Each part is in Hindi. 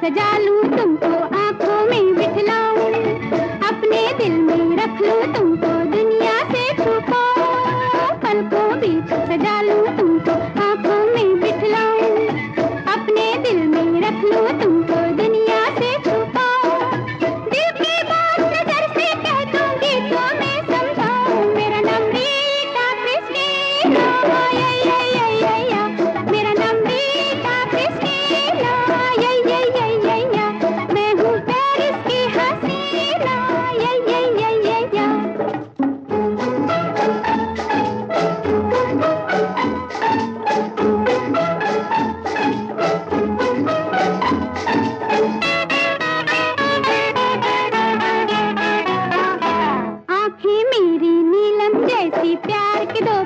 सजा लूँ तुमको आँखों में प्यार के दो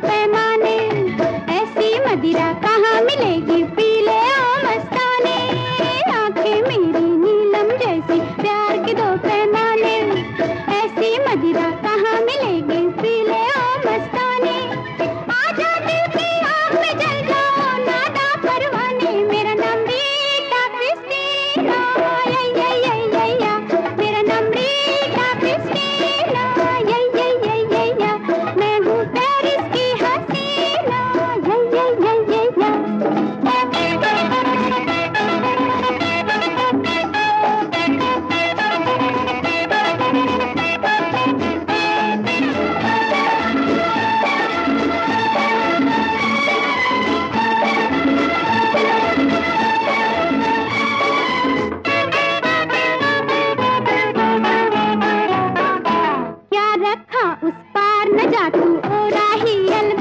उस पार न जा तू ओ राही अलग